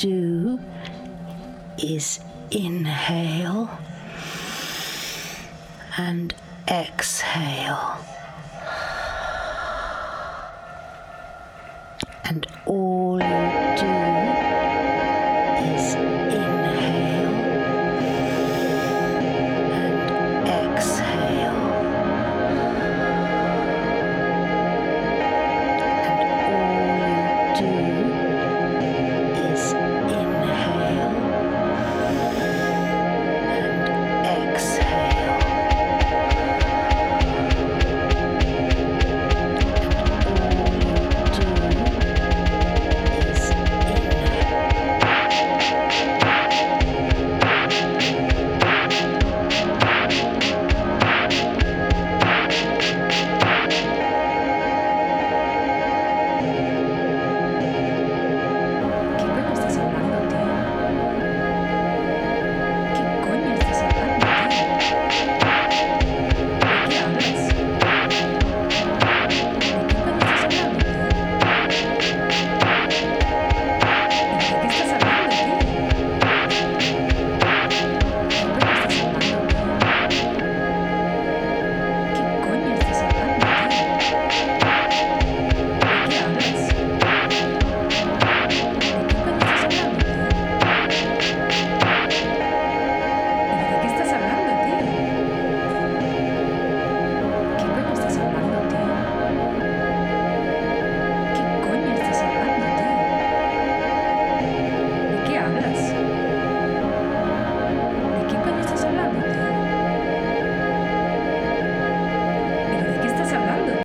do is inhale and exhale. And all you do is inhale and exhale. And all you do